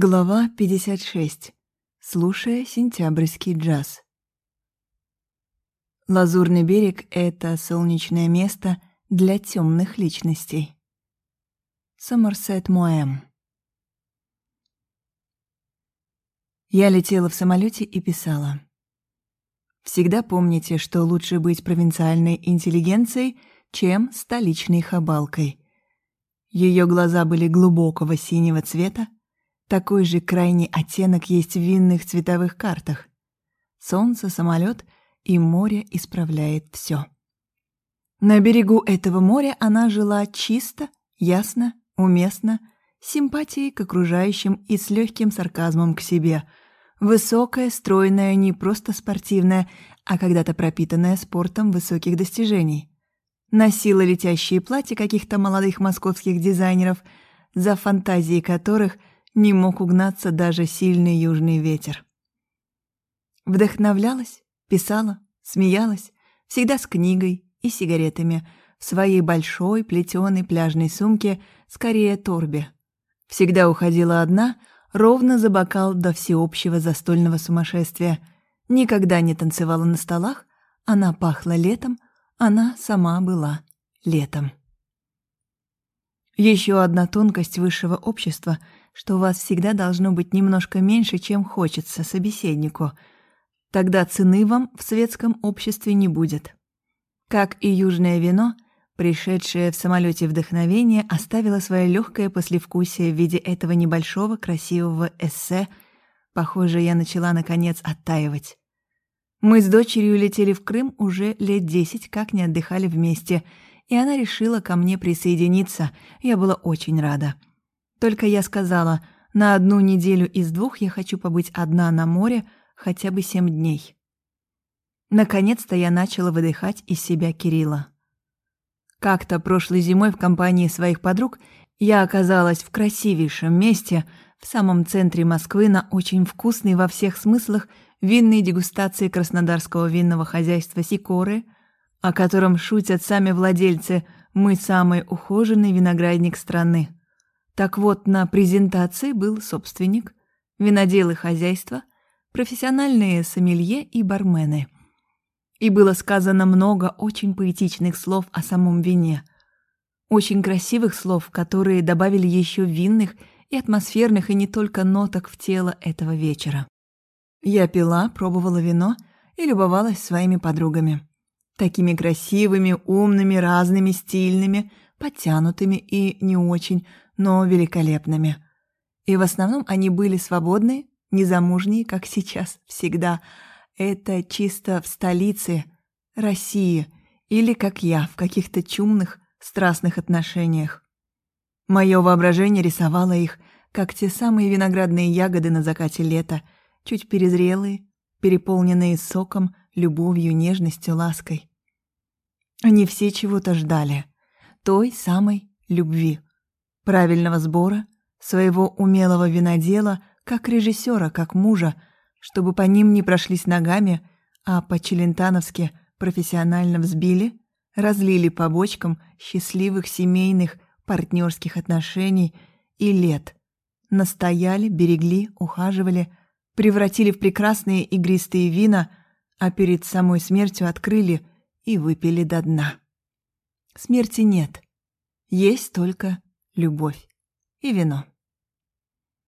Глава 56. Слушая сентябрьский джаз. Лазурный берег — это солнечное место для темных личностей. Сомерсет Моэм. Я летела в самолете и писала. Всегда помните, что лучше быть провинциальной интеллигенцией, чем столичной хабалкой. Ее глаза были глубокого синего цвета, такой же крайний оттенок есть в винных цветовых картах. Солнце, самолет и море исправляет все. На берегу этого моря она жила чисто, ясно, уместно, симпатией к окружающим и с легким сарказмом к себе. Высокая, стройная, не просто спортивная, а когда-то пропитанная спортом высоких достижений. Носила летящие платья каких-то молодых московских дизайнеров, за фантазии которых – не мог угнаться даже сильный южный ветер. Вдохновлялась, писала, смеялась, всегда с книгой и сигаретами, в своей большой плетеной пляжной сумке, скорее торбе. Всегда уходила одна, ровно за бокал до всеобщего застольного сумасшествия. Никогда не танцевала на столах, она пахла летом, она сама была летом. Еще одна тонкость высшего общества — что у вас всегда должно быть немножко меньше, чем хочется собеседнику. Тогда цены вам в светском обществе не будет. Как и южное вино, пришедшее в самолете вдохновение оставило свое легкое послевкусие в виде этого небольшого красивого эссе. Похоже, я начала наконец оттаивать. Мы с дочерью летели в Крым уже лет десять, как не отдыхали вместе, и она решила ко мне присоединиться. Я была очень рада. Только я сказала, на одну неделю из двух я хочу побыть одна на море хотя бы семь дней. Наконец-то я начала выдыхать из себя Кирилла. Как-то прошлой зимой в компании своих подруг я оказалась в красивейшем месте, в самом центре Москвы, на очень вкусной во всех смыслах винной дегустации краснодарского винного хозяйства «Сикоры», о котором шутят сами владельцы «Мы самый ухоженный виноградник страны». Так вот, на презентации был собственник, виноделы хозяйства, профессиональные сомелье и бармены. И было сказано много очень поэтичных слов о самом вине. Очень красивых слов, которые добавили еще винных и атмосферных и не только ноток в тело этого вечера. Я пила, пробовала вино и любовалась своими подругами. Такими красивыми, умными, разными, стильными, подтянутыми и не очень, но великолепными. И в основном они были свободны, незамужние, как сейчас, всегда. Это чисто в столице России или, как я, в каких-то чумных, страстных отношениях. Мое воображение рисовало их, как те самые виноградные ягоды на закате лета, чуть перезрелые, переполненные соком, любовью, нежностью, лаской. Они все чего-то ждали, той самой любви правильного сбора, своего умелого винодела, как режиссера, как мужа, чтобы по ним не прошлись ногами, а по-челентановски профессионально взбили, разлили по бочкам счастливых семейных партнерских отношений и лет. Настояли, берегли, ухаживали, превратили в прекрасные игристые вина, а перед самой смертью открыли и выпили до дна. Смерти нет. Есть только любовь и вино.